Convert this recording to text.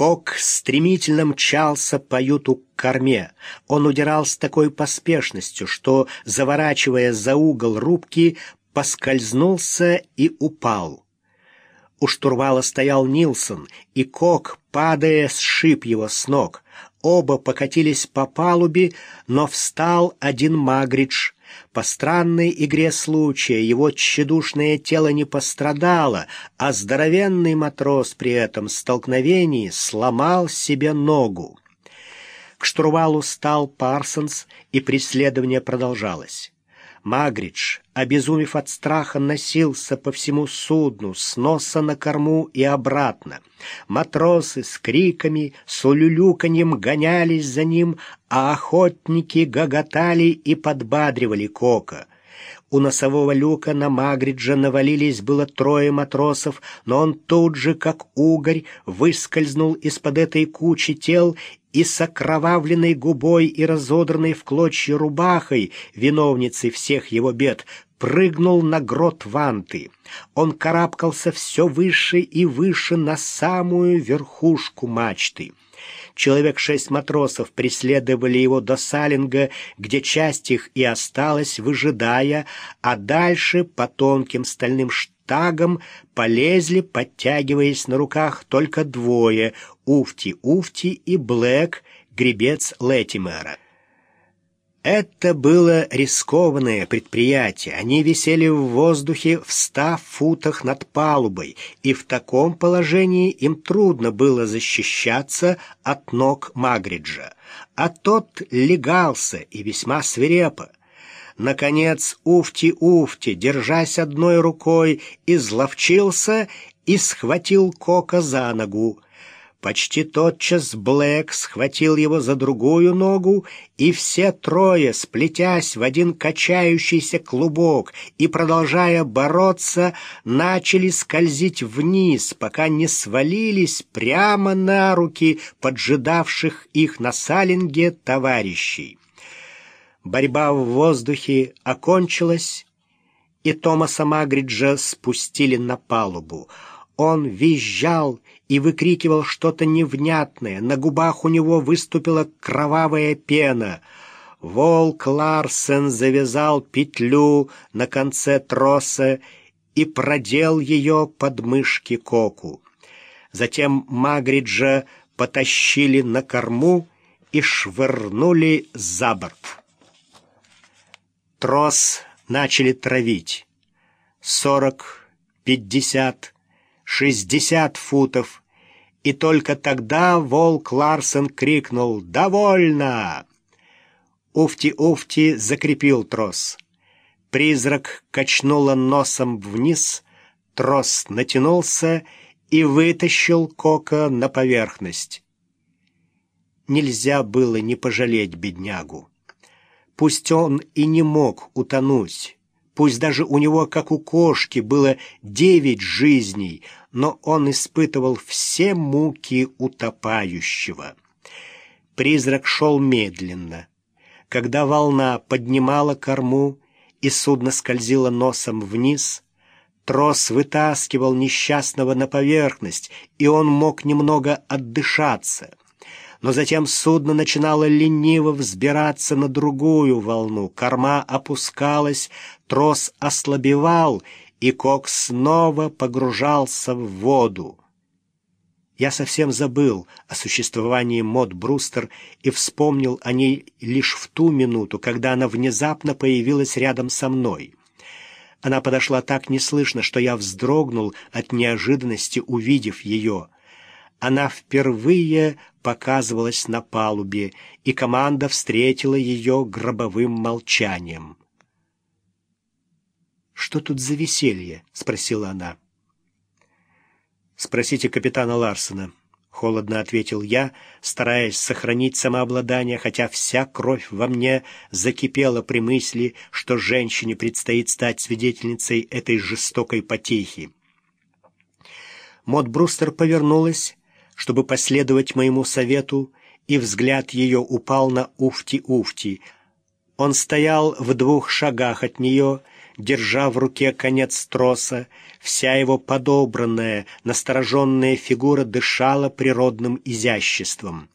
Кок стремительно мчался по юту к корме. Он удирал с такой поспешностью, что, заворачивая за угол рубки, поскользнулся и упал. У штурвала стоял Нилсон, и Кок, падая, сшиб его с ног. Оба покатились по палубе, но встал один Магридж. По странной игре случая его тщедушное тело не пострадало, а здоровенный матрос при этом столкновении сломал себе ногу. К штурвалу стал Парсонс, и преследование продолжалось. Магридж, обезумев от страха, носился по всему судну, с носа на корму и обратно. Матросы с криками, с улюлюканьем гонялись за ним, а охотники гоготали и подбадривали Кока. У носового люка на Магриджа навалились было трое матросов, но он тут же, как угорь, выскользнул из-под этой кучи тел и с окровавленной губой и разодранной в клочья рубахой, виновницей всех его бед, прыгнул на грот ванты. Он карабкался все выше и выше на самую верхушку мачты. Человек шесть матросов преследовали его до Салинга, где часть их и осталась, выжидая, а дальше по тонким стальным штагам полезли, подтягиваясь на руках только двое — Уфти-Уфти и Блэк, гребец Леттимера. Это было рискованное предприятие. Они висели в воздухе в ста футах над палубой, и в таком положении им трудно было защищаться от ног Магриджа. А тот легался и весьма свирепо. Наконец Уфти-Уфти, держась одной рукой, изловчился и схватил Кока за ногу. Почти тотчас Блэк схватил его за другую ногу, и все трое, сплетясь в один качающийся клубок и продолжая бороться, начали скользить вниз, пока не свалились прямо на руки поджидавших их на салинге товарищей. Борьба в воздухе окончилась, и Томаса Магриджа спустили на палубу. Он визжал и выкрикивал что-то невнятное. На губах у него выступила кровавая пена. Волк Ларсен завязал петлю на конце троса и продел ее под мышки коку. Затем Магриджа потащили на корму и швырнули за борт. Трос начали травить. Сорок, пятьдесят, шестьдесят футов, и только тогда волк Ларсен крикнул «Довольно!». Уфти-Уфти закрепил трос. Призрак качнула носом вниз, трос натянулся и вытащил Кока на поверхность. Нельзя было не пожалеть беднягу. Пусть он и не мог утонуть, Пусть даже у него, как у кошки, было девять жизней, но он испытывал все муки утопающего. Призрак шел медленно. Когда волна поднимала корму и судно скользило носом вниз, трос вытаскивал несчастного на поверхность, и он мог немного отдышаться но затем судно начинало лениво взбираться на другую волну, корма опускалась, трос ослабевал, и кок снова погружался в воду. Я совсем забыл о существовании Мод Брустер и вспомнил о ней лишь в ту минуту, когда она внезапно появилась рядом со мной. Она подошла так неслышно, что я вздрогнул от неожиданности, увидев ее — она впервые показывалась на палубе, и команда встретила ее гробовым молчанием. «Что тут за веселье?» — спросила она. «Спросите капитана Ларсена», — холодно ответил я, стараясь сохранить самообладание, хотя вся кровь во мне закипела при мысли, что женщине предстоит стать свидетельницей этой жестокой потехи. Мод Брустер повернулась чтобы последовать моему совету, и взгляд ее упал на Уфти-Уфти. Он стоял в двух шагах от нее, держа в руке конец троса, вся его подобранная, настороженная фигура дышала природным изяществом.